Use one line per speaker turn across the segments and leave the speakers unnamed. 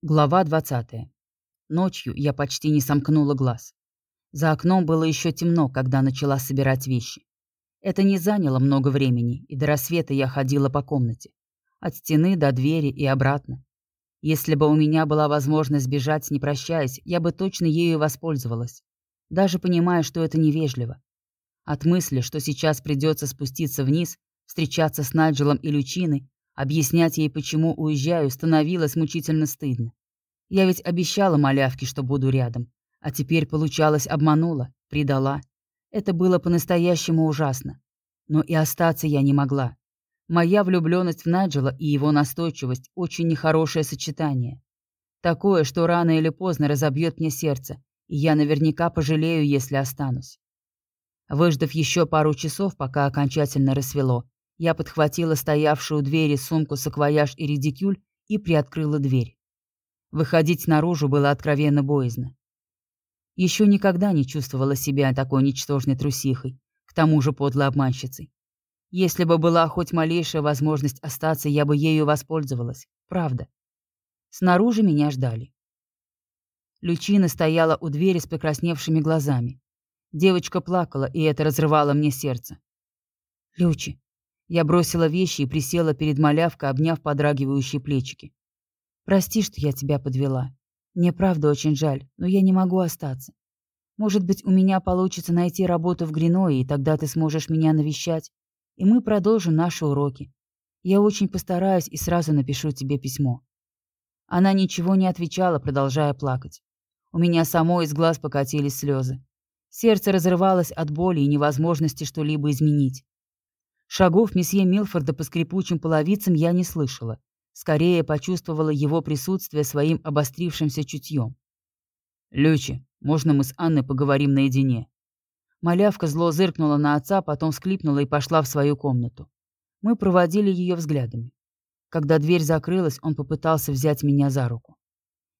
Глава 20. Ночью я почти не сомкнула глаз. За окном было еще темно, когда начала собирать вещи. Это не заняло много времени, и до рассвета я ходила по комнате. От стены до двери и обратно. Если бы у меня была возможность бежать, не прощаясь, я бы точно ею воспользовалась. Даже понимая, что это невежливо. От мысли, что сейчас придется спуститься вниз, встречаться с Найджелом и Лючиной, Объяснять ей, почему уезжаю, становилось мучительно стыдно. Я ведь обещала малявке, что буду рядом. А теперь, получалось, обманула, предала. Это было по-настоящему ужасно. Но и остаться я не могла. Моя влюбленность в Наджела и его настойчивость – очень нехорошее сочетание. Такое, что рано или поздно разобьет мне сердце, и я наверняка пожалею, если останусь. Выждав еще пару часов, пока окончательно рассвело, я подхватила стоявшую у двери сумку саквояж и редикюль и приоткрыла дверь. Выходить наружу было откровенно боязно. Еще никогда не чувствовала себя такой ничтожной трусихой, к тому же подлой обманщицей. Если бы была хоть малейшая возможность остаться, я бы ею воспользовалась. Правда. Снаружи меня ждали. Лючина стояла у двери с покрасневшими глазами. Девочка плакала, и это разрывало мне сердце. «Лючи, я бросила вещи и присела перед малявкой, обняв подрагивающие плечики. «Прости, что я тебя подвела. Мне правда очень жаль, но я не могу остаться. Может быть, у меня получится найти работу в Гриное, и тогда ты сможешь меня навещать, и мы продолжим наши уроки. Я очень постараюсь и сразу напишу тебе письмо». Она ничего не отвечала, продолжая плакать. У меня самой из глаз покатились слезы. Сердце разрывалось от боли и невозможности что-либо изменить. Шагов месье Милфорда по скрипучим половицам я не слышала. Скорее почувствовала его присутствие своим обострившимся чутьем. «Лючи, можно мы с Анной поговорим наедине?» Малявка зло зыркнула на отца, потом всклипнула и пошла в свою комнату. Мы проводили ее взглядами. Когда дверь закрылась, он попытался взять меня за руку.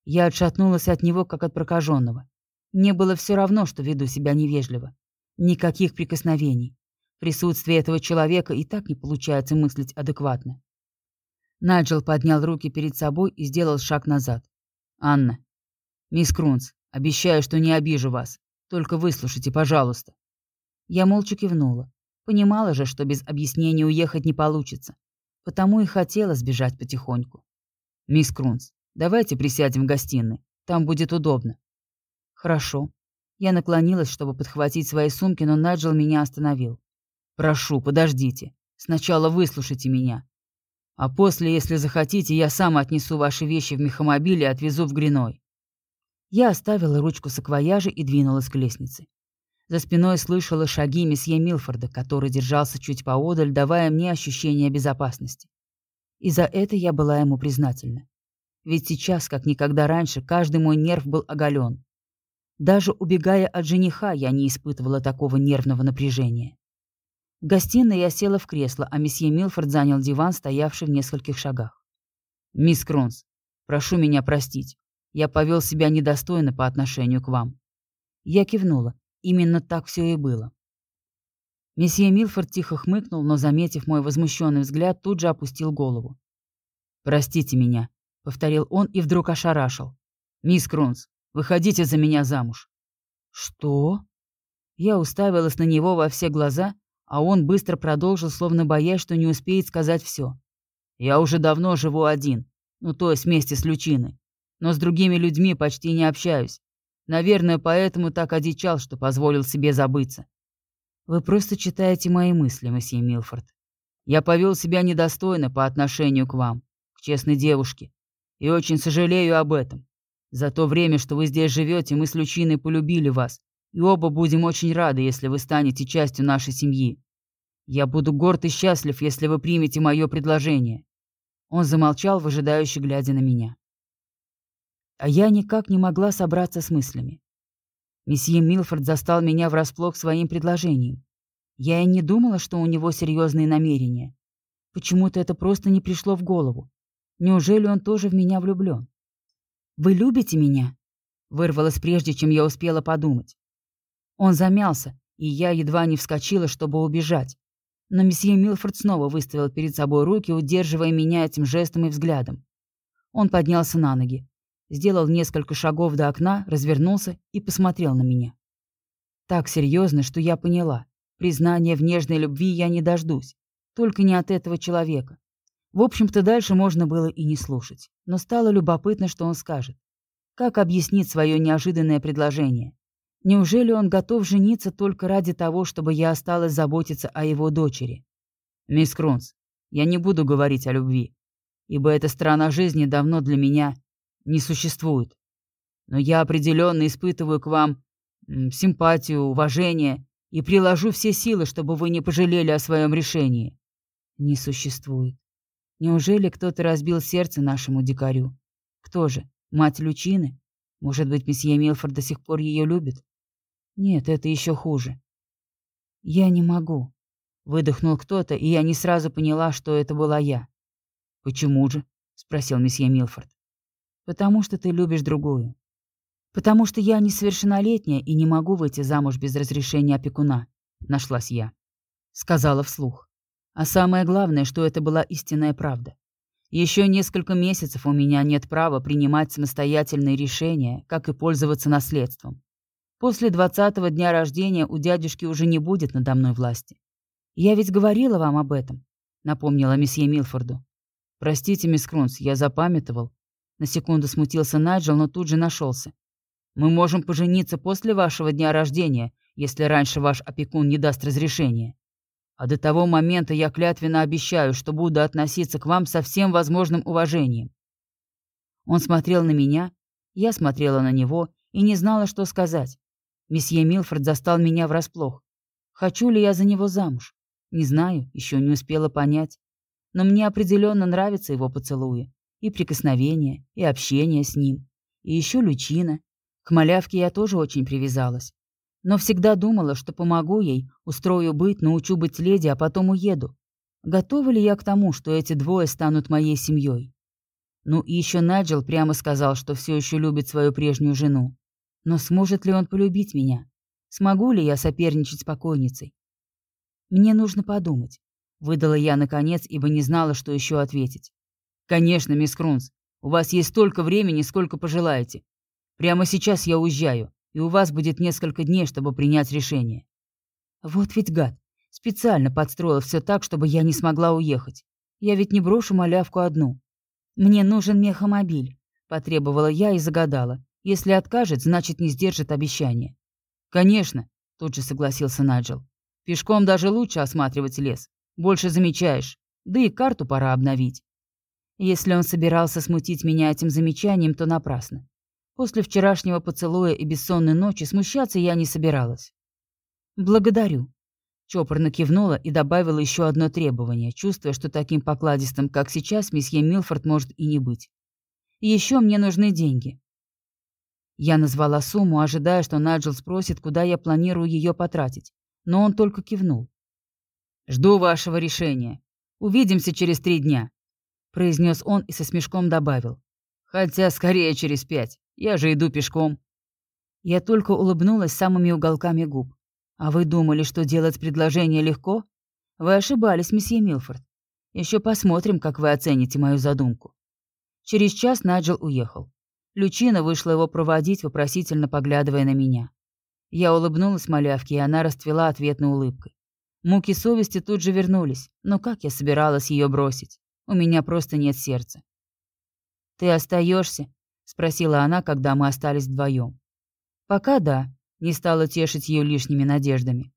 Я отшатнулась от него, как от прокаженного. Мне было все равно, что веду себя невежливо. Никаких прикосновений присутствии этого человека и так не получается мыслить адекватно. Наджел поднял руки перед собой и сделал шаг назад. «Анна, мисс Крунс, обещаю, что не обижу вас. Только выслушайте, пожалуйста». Я молча кивнула. Понимала же, что без объяснений уехать не получится. Потому и хотела сбежать потихоньку. «Мисс Крунс, давайте присядем в гостиной. Там будет удобно». «Хорошо». Я наклонилась, чтобы подхватить свои сумки, но Наджел меня остановил. Прошу, подождите. Сначала выслушайте меня. А после, если захотите, я сам отнесу ваши вещи в мехомобиль и отвезу в Гриной. Я оставила ручку саквояжа и двинулась к лестнице. За спиной слышала шаги месье Милфорда, который держался чуть поодаль, давая мне ощущение безопасности. И за это я была ему признательна. Ведь сейчас, как никогда раньше, каждый мой нерв был оголен. Даже убегая от жениха, я не испытывала такого нервного напряжения. В гостиной я села в кресло, а месье Милфорд занял диван, стоявший в нескольких шагах. «Мисс Кронс, прошу меня простить. Я повел себя недостойно по отношению к вам». Я кивнула. Именно так все и было. Месье Милфорд тихо хмыкнул, но, заметив мой возмущенный взгляд, тут же опустил голову. «Простите меня», — повторил он и вдруг ошарашил. «Мисс Кронс, выходите за меня замуж». «Что?» Я уставилась на него во все глаза а он быстро продолжил, словно боясь, что не успеет сказать все. «Я уже давно живу один, ну то есть вместе с Лючиной, но с другими людьми почти не общаюсь. Наверное, поэтому так одичал, что позволил себе забыться». «Вы просто читаете мои мысли, месье Милфорд. Я повел себя недостойно по отношению к вам, к честной девушке, и очень сожалею об этом. За то время, что вы здесь живете, мы с Лючиной полюбили вас, и оба будем очень рады, если вы станете частью нашей семьи. Я буду горд и счастлив, если вы примете мое предложение». Он замолчал, выжидающе глядя на меня. А я никак не могла собраться с мыслями. Месье Милфорд застал меня врасплох своим предложением. Я и не думала, что у него серьезные намерения. Почему-то это просто не пришло в голову. Неужели он тоже в меня влюблен? «Вы любите меня?» Вырвалось прежде, чем я успела подумать. Он замялся, и я едва не вскочила, чтобы убежать. Но месье Милфорд снова выставил перед собой руки, удерживая меня этим жестом и взглядом. Он поднялся на ноги. сделал несколько шагов до окна, развернулся и посмотрел на меня. Так серьезно, что я поняла. Признания в нежной любви я не дождусь. Только не от этого человека. В общем-то, дальше можно было и не слушать. Но стало любопытно, что он скажет. Как объяснить свое неожиданное предложение? Неужели он готов жениться только ради того, чтобы я осталась заботиться о его дочери? Мисс Крунс, я не буду говорить о любви, ибо эта сторона жизни давно для меня не существует. Но я определенно испытываю к вам симпатию, уважение и приложу все силы, чтобы вы не пожалели о своем решении. Не существует. Неужели кто-то разбил сердце нашему дикарю? Кто же? Мать Лючины? Может быть, месье Милфорд до сих пор ее любит? Нет, это еще хуже. Я не могу. Выдохнул кто-то, и я не сразу поняла, что это была я. «Почему же?» — спросил месье Милфорд. «Потому что ты любишь другую. Потому что я несовершеннолетняя и не могу выйти замуж без разрешения опекуна», — нашлась я. Сказала вслух. А самое главное, что это была истинная правда. Еще несколько месяцев у меня нет права принимать самостоятельные решения, как и пользоваться наследством. После двадцатого дня рождения у дядюшки уже не будет надо мной власти. Я ведь говорила вам об этом, напомнила месье Милфорду. Простите, мисс Крунс, я запамятовал. На секунду смутился Найджел, но тут же нашелся. Мы можем пожениться после вашего дня рождения, если раньше ваш опекун не даст разрешения. А до того момента я клятвенно обещаю, что буду относиться к вам со всем возможным уважением. Он смотрел на меня, я смотрела на него и не знала, что сказать. Месье Милфорд застал меня врасплох. Хочу ли я за него замуж? Не знаю, еще не успела понять. Но мне определенно нравятся его поцелуи. И прикосновения, и общение с ним. И еще лючина. К малявке я тоже очень привязалась. Но всегда думала, что помогу ей, устрою быт, научу быть леди, а потом уеду. Готова ли я к тому, что эти двое станут моей семьей? Ну и еще Наджел прямо сказал, что все еще любит свою прежнюю жену. Но сможет ли он полюбить меня? Смогу ли я соперничать с покойницей? Мне нужно подумать. Выдала я наконец, ибо не знала, что еще ответить. Конечно, мисс Крунс, у вас есть столько времени, сколько пожелаете. Прямо сейчас я уезжаю, и у вас будет несколько дней, чтобы принять решение. Вот ведь гад. Специально подстроил все так, чтобы я не смогла уехать. Я ведь не брошу малявку одну. Мне нужен мехомобиль, потребовала я и загадала. Если откажет, значит, не сдержит обещание. «Конечно», — тут же согласился Наджел. «Пешком даже лучше осматривать лес. Больше замечаешь. Да и карту пора обновить». Если он собирался смутить меня этим замечанием, то напрасно. После вчерашнего поцелуя и бессонной ночи смущаться я не собиралась. «Благодарю», — чопорно кивнула и добавила еще одно требование, чувствуя, что таким покладистым, как сейчас, месье Милфорд может и не быть. еще мне нужны деньги. Я назвала сумму, ожидая, что Наджел спросит, куда я планирую ее потратить, но он только кивнул. «Жду вашего решения. Увидимся через три дня», — произнес он и со смешком добавил. «Хотя скорее через пять. Я же иду пешком». Я только улыбнулась самыми уголками губ. «А вы думали, что делать предложение легко? Вы ошибались, месье Милфорд. Еще посмотрим, как вы оцените мою задумку». Через час Наджел уехал. Лючина вышла его проводить, вопросительно поглядывая на меня. Я улыбнулась малявке, и она расцвела ответной улыбкой. Муки совести тут же вернулись, но как я собиралась ее бросить? У меня просто нет сердца. «Ты остаешься? Спросила она, когда мы остались вдвоем. «Пока да», — не стала тешить ее лишними надеждами.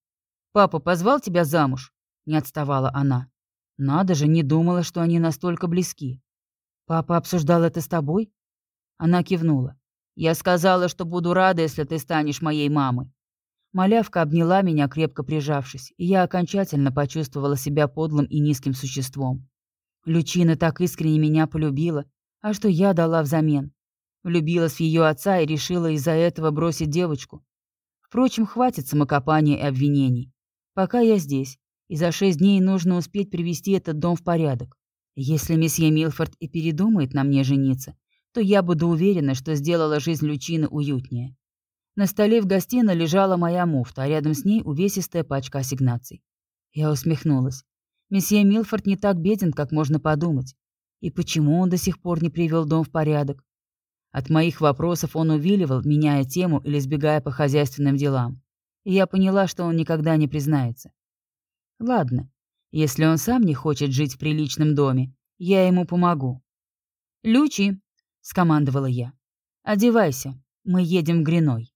«Папа позвал тебя замуж?» — не отставала она. «Надо же, не думала, что они настолько близки. Папа обсуждал это с тобой?» Она кивнула. «Я сказала, что буду рада, если ты станешь моей мамой». Малявка обняла меня, крепко прижавшись, и я окончательно почувствовала себя подлым и низким существом. Лючина так искренне меня полюбила, а что я дала взамен? Влюбилась в ее отца и решила из-за этого бросить девочку. Впрочем, хватит самокопания и обвинений. Пока я здесь, и за шесть дней нужно успеть привести этот дом в порядок. Если месье Милфорд и передумает на мне жениться, то я буду уверена, что сделала жизнь Лючины уютнее. На столе в гостиной лежала моя муфта, а рядом с ней увесистая пачка ассигнаций. Я усмехнулась. Месье Милфорд не так беден, как можно подумать. И почему он до сих пор не привел дом в порядок? От моих вопросов он увиливал, меняя тему или сбегая по хозяйственным делам. И я поняла, что он никогда не признается. Ладно, если он сам не хочет жить в приличном доме, я ему помогу. «Лючи!» — скомандовала я. «Одевайся, мы едем в Гриной».